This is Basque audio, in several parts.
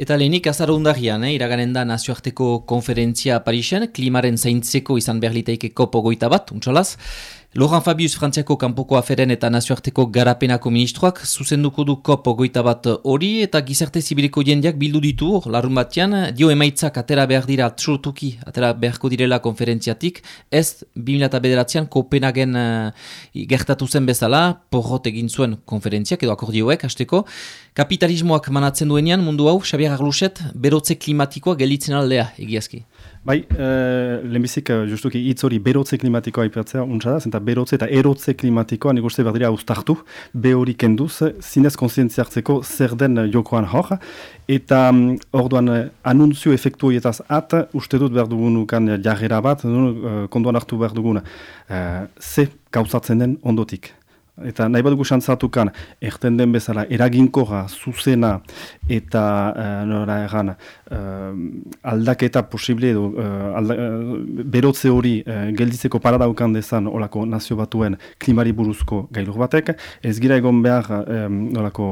Eta lehenik azaro undarrian, eh, iraganen da nazioarteko konferentzia Parisen, klimaren zaintzeko izan behar liteike kopo goita bat, untxolaz. Laurent Fabius Frantziako kanpoko aferen eta nazioarteko garapenako ministroak zuzenduko du kopo goita bat hori eta gizarte zibiliko jendeak bildu ditu larun batean, dio emaitzak atera behar dira txurtuki, atera beharko direla konferentziatik, ez 2000 bederatzean Kopenhagen uh, gertatu zen bezala, porrot egin zuen konferentziak edo akordioek, hasteko. Kapitalismoak manatzen duenean mundu hau, Xabier Arluset, berotze klimatikoa gelitzen aldea, egiazki. Bai, e, lehenbizik, justuki, hitz hori berotze klimatikoa ipatzea untsa da, berotze eta erotze klimatikoa nik uste berdira austartu, be hori kenduz, zinez konsientzia hartzeko zer den jokoan hor, eta mm, orduan anunzio efektu horietaz at, uste dut behar dugun ukan jarrera bat, konduan hartu behar dugun, e, ze gauzatzen den ondotik eta nahi bat gusan zatukan, erten den bezala, eraginkoa, zuzena, eta uh, nora egan, uh, aldaketa posible edo, uh, berotze hori uh, gelditzeko paradaukan dezan olako nazio batuen klimari buruzko gailur batek, ez gira egon behar um, olako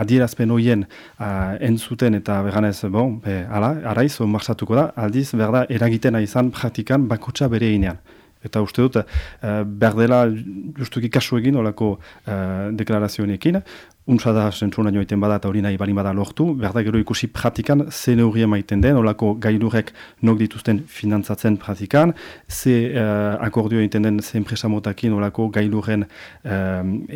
adierazpen horien uh, entzuten eta beganez, bon, be, ala, araiz, marsatuko da, aldiz, berda, eragiten izan praktikan bakotxa bere inean. Eta uste dut, uh, berdela justuki kasu egin olako uh, deklarazioenekin, untsa da zentzuna joiten bada eta hori nahi balin bada lortu, berda gero ikusi pratikan ze neurria maiten den, olako gailurek nok dituzten finantzatzen pratikan, ze uh, akordio egiten den ze enpresa motakin olako gailurren uh,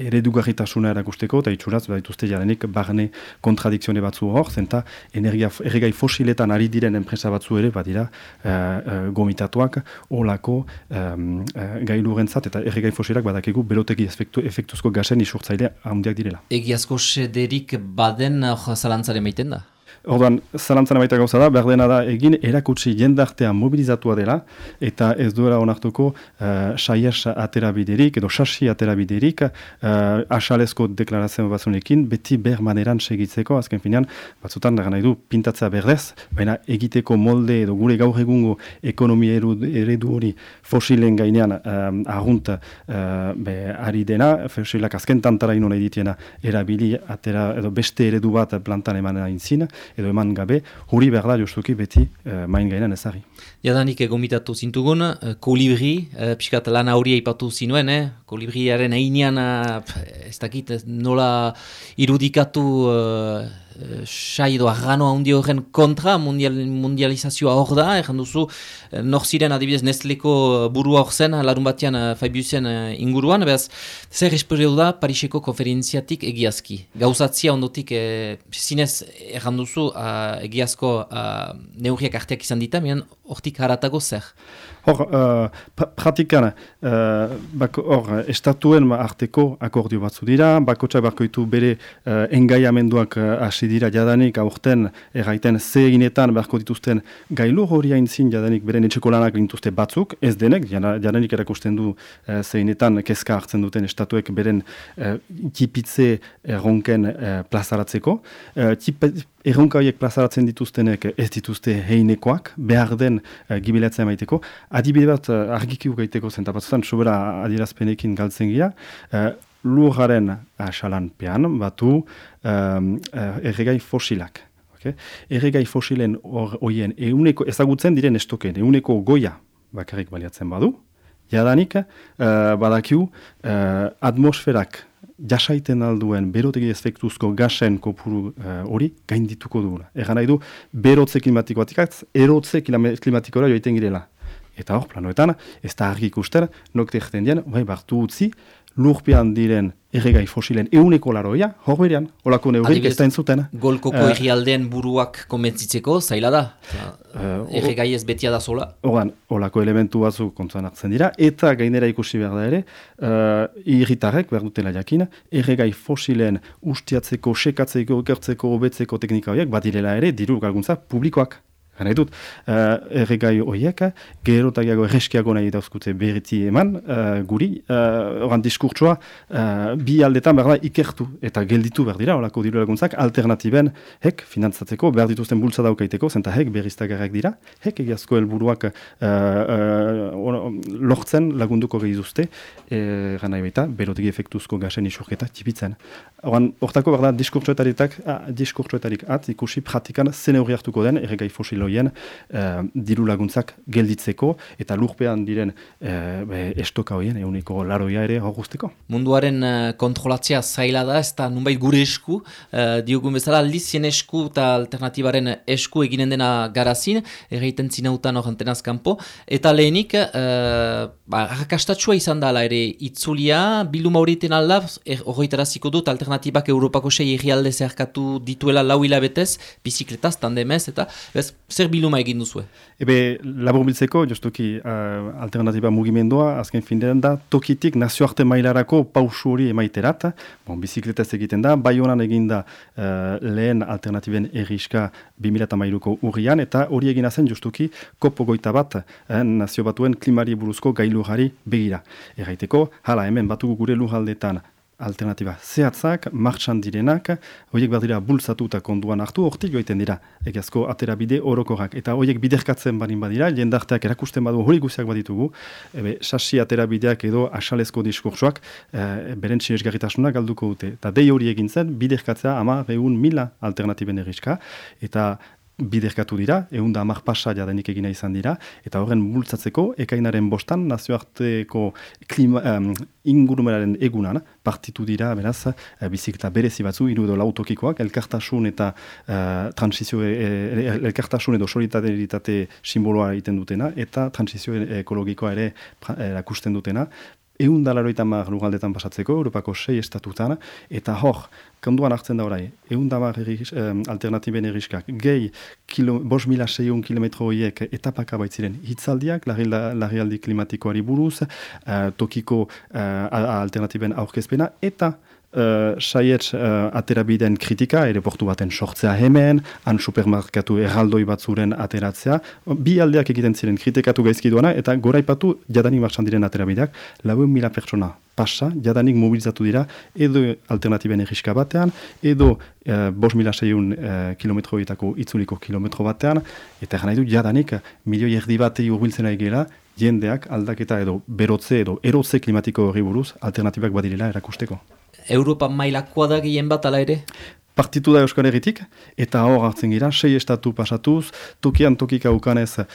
eredugarritasuna erakusteko, eta itxuraz, behar dituzte jarenik, barne kontradikzione batzu hor, zenta energia erregai fosiletan ari diren enpresa batzu ere, badira uh, uh, gomitatuak, olako um, uh, gailurren zat, eta erregai fosilak badakigu beroteki efektuzko gazen isurtzaile handiak direla. Egiaz asko sederik baden zalantzaren maiten da? Orduan, zalantzan baita gauza da, berdena da egin erakutsi jendartea mobilizatua dela, eta ez duela onartuko uh, saies aterabiderik, edo sasi aterabiderik, uh, asalezko deklarazio batzunekin, beti ber maneran segitzeko, azken finean, batzutan nahi du pintatza berdez, baina egiteko molde edo gure gaur egungo ekonomi eredu hori fosilen gainean um, ahunt uh, be, ari dena, fosilak azken tantara ino nahi ditiena erabili, atera, edo beste eredu bat plantan eman aintzin, edo eman gabe, huri behar da justuki beti uh, main gainan ezari. Jadanik egomitatu zintugun, uh, kolibri, uh, piskat lan hauria ipatu zinuen, eh? kolibriaren einean, uh, ez dakit, nola irudikatu sai edo argano handi horren kontra mundial, mundializazioa hor da, erran duzu, eh, nor ziren adibidez Nestleko burua hor zen, larun batean uh, Fabiusen inguruan, behaz, zer espero da Pariseko konferentziatik egiazki. Gauzatzia ondotik, e, zinez erran duzu, uh, egiazko uh, neurriak arteak izan dita, mian hortik haratago zer? Hor, uh, pratikan, uh, hor, estatuen arteko akordio batzu dira, bakotsak barkoitu bere uh, engaiamenduak hasi hasi dira jadanik aurten erraiten ze eginetan beharko dituzten gailu hori haintzin jadanik beren etxeko lanak gintuzte batzuk, ez denek, jadanik erakusten du e, ze eginetan kezka hartzen duten estatuek beren e, tipitze erronken e, plazaratzeko. E, Erronka horiek plazaratzen dituztenek ez dituzte heinekoak, behar den uh, gibilatzea maiteko. Adibide bat uh, argikiu gaiteko zen, tapatzutan, sobera adirazpenekin galtzen gira lujaren asalanpean batu um, erregai fosilak. Okay? Erregai fosilen horien euneko ezagutzen diren estoken, euneko goia bakarrik baliatzen badu, jadanik uh, badakiu uh, atmosferak jasaiten alduen berotegi efektuzko gasen kopuru hori uh, gaindituko dugula. Egan nahi du, berotze klimatikoatikaz, erotze klimatikora joiten girela. Eta hor, planoetan, ez da argi ikusten, nokte egiten dien, bai, bartu utzi, lurpean diren erregai fosilen euneko laroia, hor berean, olako neurik ez da entzuten. Golkoko uh, buruak komentzitzeko, zaila da? Uh, erregai ez betia da zola? Horan, olako elementu batzu kontuan hartzen dira, eta gainera ikusi behar da ere, uh, irritarek, behar dutela jakin, erregai fosilen ustiatzeko, sekatzeko, okertzeko, obetzeko teknika horiek, badirela ere, diru galguntza publikoak. Gana edut, uh, erregai horiek, gero eta gehiago erreskiago nahi dauzkute berriti eman, uh, guri, uh, oran diskurtsoa, uh, bi aldetan behar da ikertu eta gelditu behar dira, olako diru laguntzak, alternatiben, hek, finantzatzeko, behar dituzten bultza daukaiteko, zenta hek berriztagarrak dira, hek egiazko helburuak uh, uh, lortzen lagunduko gehizuzte, e, gana ebaita, berotegi efektuzko gasen isurketa tipitzen. Oran, hortako behar da diskurtsoetarik, ah, diskurtsoetarik at, ikusi pratikan zen hori hartuko den, erregai fosil loien uh, diru laguntzak gelditzeko eta lurpean diren uh, estoka hoien euniko laroia ere guzteko. Munduaren uh, kontrolatzea zaila da, ez da nunbait gure esku, uh, diogun bezala aldizien esku eta alternatibaren esku eginen dena garazin, erreiten zinautan hor antenaz kanpo, eta lehenik, uh, ba, izan da ere itzulia, bilduma horietan alda, er, horretaraziko dut alternatibak Europako sei egialde zeharkatu dituela lau hilabetez, bizikletaz, tandemez, eta bez, zer biluma egin duzu? Ebe, labur biltzeko, joztuki uh, alternatiba mugimendua, azken findean da, tokitik nazioarte mailarako pausu hori emaiterat, bon, bizikletaz egiten da, bai honan egin uh, lehen alternatiben erriska 2008ko urrian, eta hori egin zen justuki kopo goita bat eh, nazio batuen klimari buruzko gailurari begira. Erraiteko, hala hemen batugu gure lujaldetan alternatiba zehatzak, martxan direnak, horiek bat dira bultzatu eta konduan hartu, hortik joiten dira, egazko atera bide orokorak. Eta horiek biderkatzen barin badira, jendarteak erakusten badu hori guziak baditugu, ebe, sasi atera bideak edo asalezko diskursoak, e, beren txinesgarritasunak galduko dute. Eta dei hori egin zen, biderkatzea ama behun mila alternatiben erriska, eta biderkatu dira, egun da amak pasa jadenik egina izan dira, eta horren bultzatzeko, ekainaren bostan, nazioarteko klima, um, ingurumeraren egunan, partitu dira, beraz, uh, bizikleta berezi batzu, iru edo lautokikoak, elkartasun eta uh, transizio, e, e, elkartasun edo solidateritate simboloa egiten dutena, eta transizio ekologikoa ere erakusten dutena, Egun dalaroita mar lugaldetan pasatzeko, Europako sei estatutan, eta hor, kanduan hartzen da orai, egun da mar alternatiben eriskak, gehi, bos mila seion kilometro horiek etapaka baitziren hitzaldiak, larrialdi klimatikoari buruz, uh, tokiko uh, alternatiben aurkezpena, eta uh, saietz uh, aterabideen kritika, ere portu baten sortzea hemen, han supermarkatu erraldoi batzuren ateratzea, bi aldeak egiten ziren kritikatu gaizki duana, eta goraipatu jadanik marxan diren aterabideak, lau mila pertsona pasa, jadanik mobilizatu dira, edo alternatiben erriska batean, edo uh, bos mila seiun uh, kilometroetako itzuliko kilometro batean, eta gana edu jadanik milioi erdi batei urbiltzen egela, jendeak aldaketa edo berotze edo erotze klimatiko horri buruz alternatibak badirela erakusteko. Europa mailakoa da gehien bat ala ere? Partitu da Euskal Herritik, eta hor hartzen gira, sei estatu pasatuz, tokian tokika ukanez uh,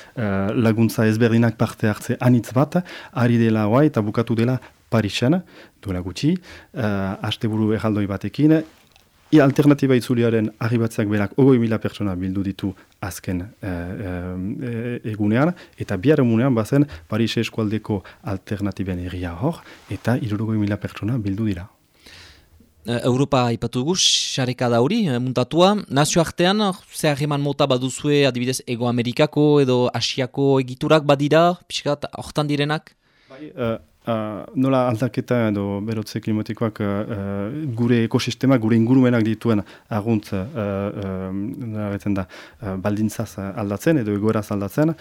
laguntza ezberdinak parte hartze anitz bat, ari dela hoa eta bukatu dela Parisen, duela gutxi, uh, asteburu erraldoi batekin, I alternatiba itzuliaren arribatzeak berak ogoi mila pertsona bildu ditu azken egunean, eta bihar egunean bazen Paris eskualdeko alternatiben erria hor, eta irurogoi mila pertsona bildu dira. Eh, Europa ipatu dugu, xareka da hori, eh, muntatua. Nazio artean, ze eman mota baduzue, adibidez, Ego Amerikako edo Asiako egiturak badira, pixkat, hortan direnak? Bai, uh, Uh, nola aldaketa edo berotze klimatikoak uh, gure ekosistema, gure ingurumenak dituen agunt uh, uh, da, uh, baldintzaz aldatzen edo egoeraz aldatzen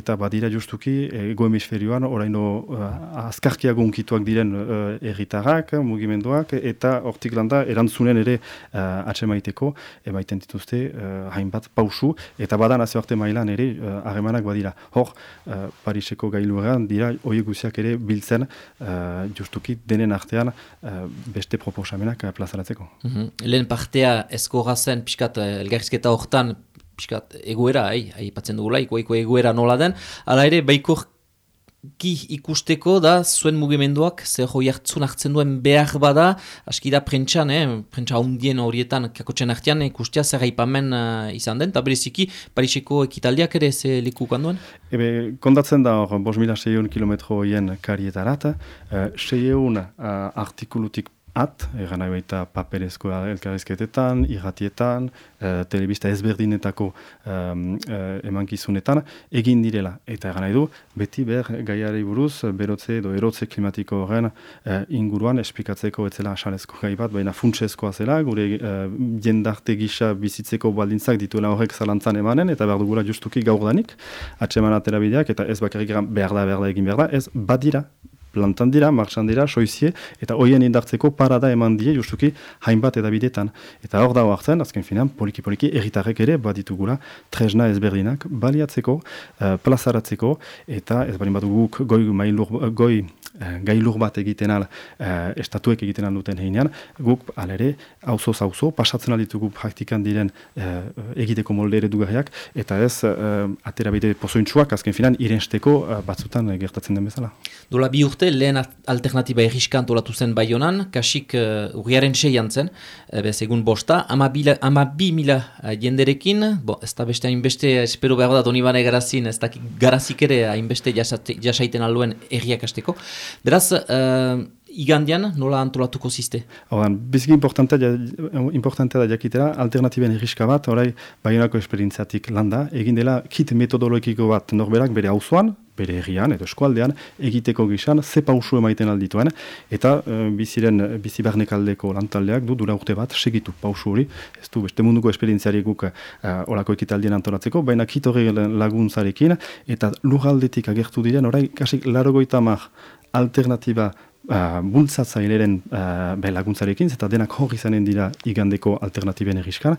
eta badira justuki ego hemisferioan oraino uh, azkarkiago unkituak diren uh, erritarrak, mugimenduak eta hortik landa erantzunen ere uh, atsemaiteko emaiten dituzte uh, hainbat pausu eta badan nazioarte mailan ere harremanak badira. Hor, uh, Pariseko gailueran dira oie guziak ere biltzen biltzen uh, justuki denen artean uh, beste proposamenak uh, plazaratzeko. Mm -hmm. Lehen partea eskorra zen, pixkat, elgarrizketa hortan, pixkat, egoera, aipatzen dugula, iko egoera nola den, ala ere, baikor ki ikusteko da zuen mugimenduak zer hoi hartzun hartzen duen behar bada, aski da prentxan, eh? prentxa hundien horietan kakotzen artean ikustea zer haipamen uh, izan den, eta bereziki Pariseko ekitaldiak ere ze likukan duen? Ebe, kondatzen da hor, bos mila seion kilometro hien karietarat, uh, seion uh, artikulutik at, egan nahi baita paperezko elkarrizketetan, irratietan, e, telebista ezberdinetako emankizunetan, egin direla. Eta egan nahi du, beti ber gaiari buruz, berotze edo erotze klimatiko horren inguruan esplikatzeko etzela asalezko gai bat, baina funtsezkoa zela, gure e, jendarte gisa bizitzeko baldintzak dituela horrek zalantzan emanen, eta behar dugula justuki gaur danik, atseman atera bideak, eta ez bakarrik behar da, behar da egin behar da, ez badira, plantan dira, marxan dira, soizie, eta hoien indartzeko parada eman die, justuki, hainbat edabidetan. Eta hor da hartzen, azken finan, poliki-poliki, erritarrek ere, baditugula, tresna ezberdinak, baliatzeko, uh, plazaratzeko, eta ez bali bat guk goi, mailur, goi gailur bat egiten al, uh, estatuek egiten duten heinean, guk alere, auzo zauzo, pasatzen alditugu praktikan diren uh, egiteko molde ere dugarriak, eta ez, atera bide pozointxuak, azken finan, irensteko batzutan gertatzen den bezala. Dola bi urte, lehen alternatiba egiska antolatu zen bai kasik uh, urriaren seian zen, bez egun bosta, ama, bila, ama bi mila jenderekin, bo, ez da beste hainbeste, espero behar da donibane garazin, ez da garazik ere hainbeste jasaiten alduen erriak asteko. Beraz, uh, igandian nola antolatuko ziste? Horan, biziki importantea da jakitera, alternatiben egiska bat, orai, baionako esperientziatik landa, egin dela kit metodologiko bat norberak bere hauzuan, bere herrian edo eskualdean egiteko gizan ze pausu emaiten aldituen eta uh, biziren bizi aldeko lantaldeak du dura urte bat segitu pausu hori ez du beste munduko esperientziari guk uh, olako ekitaldien antolatzeko baina kitorri laguntzarekin eta lugaldetik agertu diren orai kasik larogoita mar alternatiba uh, bultzatzaileren uh, laguntzarekin eta denak hori izanen dira igandeko alternatiben egiskan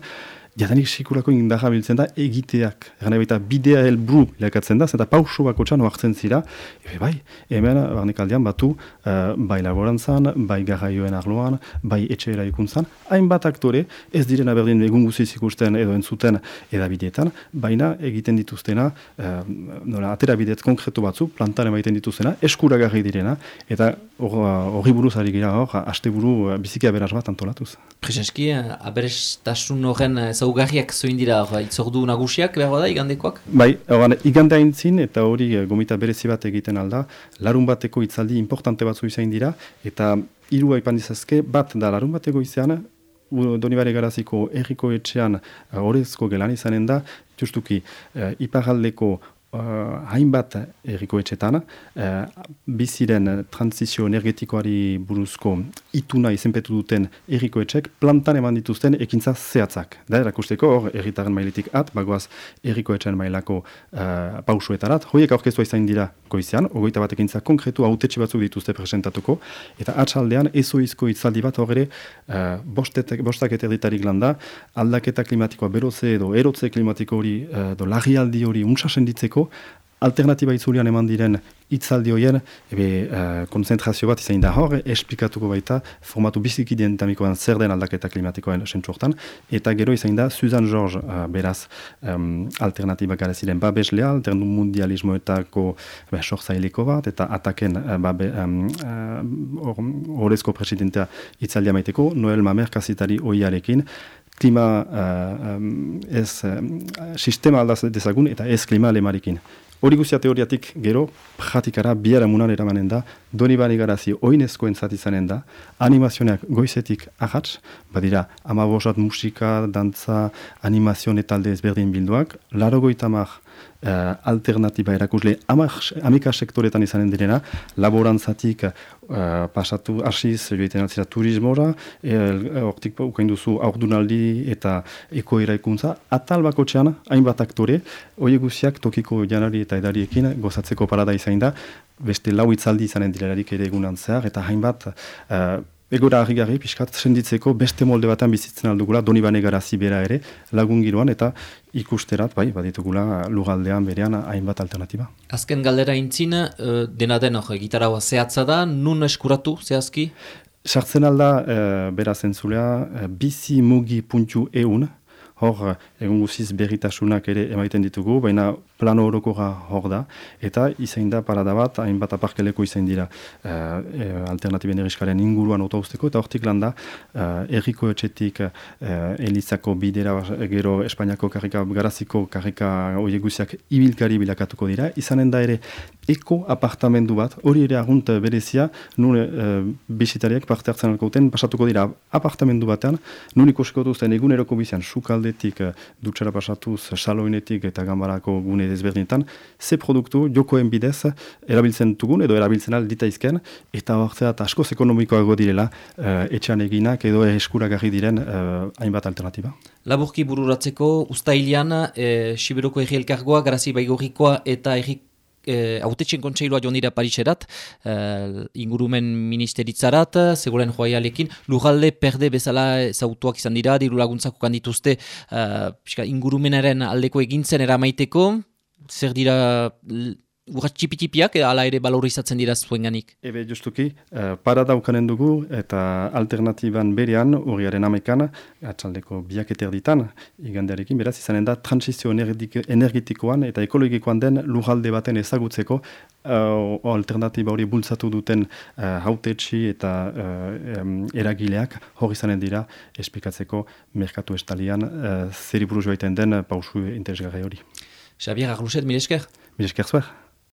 jadanik sikurako indaja biltzen da egiteak. Gana baita bidea helbru lekatzen da, zeta pauso bako txan oartzen zira, ebe bai, hemen barnek aldean batu, uh, bai laborantzan, bai garraioen arloan, bai etxe eraikuntzan, hainbat aktore ez direna berdin egun guziz ikusten edo entzuten edabideetan, baina egiten dituztena, uh, nola, atera bideet konkretu batzu, plantaren maiten dituztena, eskuragarri direna, eta hori buruz ari gira hor, haste buru bizikia beraz bat antolatuz. Prezeski, aberestasun horren ezaugarriak zoin dira itzordu nagusiak behar da igandekoak? Bai, oran, igande haintzin eta hori eh, gomita berezi bat egiten alda, larun bateko itzaldi importante batzu izan dira eta hiru aipan dizazke bat da larun bateko izan, Donibare garaziko erriko etxean horrezko gelan izanen da, justuki uh, iparaldeko uh, hainbat erriko etxetan, uh, biziren transizio energetikoari buruzko ituna izenpetu duten erriko etxek, plantan eman dituzten ekintza zehatzak. Da, erakusteko hor, erritaren mailetik at, bagoaz erriko etxen mailako uh, pausuetarat, hoiek aurkeztua izan dira goizean, ogoita bat ekintza konkretu autetxe batzuk dituzte presentatuko, eta atxaldean ezoizko itzaldi bat horre uh, bostak eta erritarik landa, aldaketa klimatikoa beroze edo erotze klimatiko hori, uh, edo lagialdi hori untsa senditzeko, alternatiba itzulian eman diren itzaldi horien, ebe uh, konzentrazio bat izan da hor, esplikatuko baita formatu biziki dinamikoan zer den aldaketa klimatikoen sentsortan, eta gero izan da Susan George uh, beraz um, alternatiba gara ziren babeslea, alternu mundialismoetako sortzailiko bat, eta ataken uh, babe, um, uh, presidentea itzaldia maiteko, Noel Mamer kasitari oiarekin, klima uh, um, ez sistema aldaz dezagun eta ez klima alemarekin. Hori guztia teoriatik gero, pratikara biara munan eramanen da, doni bari garazi oinezko entzatizanen da, animazioneak goizetik ahats, badira, amabosat musika, dantza, animazioen talde ezberdin bilduak, laro goitamak uh, alternatiba erakusle amika sektoretan izanen direna, laborantzatik uh, pasatu asiz joiten altzira turismora, hortik uh, ukain duzu aurdunaldi eta eko eraikuntza, atal bako txan, hainbat aktore, hori guziak tokiko janari eta edariekin gozatzeko parada izain da, beste lau itzaldi izanen direlarik ere egunan zehar, eta hainbat uh, Egora harri pixkat, senditzeko beste molde batan bizitzen aldugula, doni bane garazi bera ere, lagun giroan, eta ikusterat, bai, baditugula lugaldean berean hainbat alternatiba. Azken galdera intzin, uh, dena den hori, gitarra zehatza da, nun eskuratu, zehazki? Sartzen alda, uh, bera zentzulea, uh, bizi mugi puntu eun, hor egun guziz berritasunak ere emaiten ditugu, baina plano horokora hor da, eta izain da parada bat, hainbat aparkeleko izain dira uh, alternatiben eriskaren inguruan usteko, eta hortik landa uh, erriko etxetik uh, elizako bidera gero Espainiako karrika, garaziko karrika oie guziak ibilkari bilakatuko dira, izanen da ere eko apartamendu bat, hori ere argunt berezia, nun e, bisitariak parte hartzen alkoten, pasatuko dira. Apartamendu batean, nun ikusiko duzten eguneroko bizian, sukaldetik, dutxera pasatuz, saloinetik eta gambarako gune desberdinetan, ze produktu jokoen bidez erabiltzen dugun edo erabiltzen alditaizken, eta hortzea askoz ekonomikoago direla etxan eginak edo eskuragarri diren hainbat alternatiba. Laburki bururatzeko, ustailian, e, Siberoko erri elkargoa, garazi baigorikoa eta erri e, autetxen kontseilua joan dira Pariserat, e, ingurumen ministeritzarat, seguren joaialekin, lujalde perde bezala zautuak izan dira, diru laguntzako kandituzte e, ingurumenaren aldeko egintzen eramaiteko, zer dira Urra txipitipiak, ala ere balorizatzen dira zuen? Ebe, justuki, uh, para daukanen dugu eta alternatiban berean, urriaren amekan, atxaldeko biak ditan, igandearekin, beraz, izanen da, transizio energetikoan eta ekologikoan den lujalde baten ezagutzeko uh, alternatiba hori bultzatu duten uh, hautetxi eta uh, eragileak hori izanen dira espikatzeko merkatu estalian uh, zeri den pausu interesgarri hori. Xavier Arruchet, mila esker. Mila esker zuer.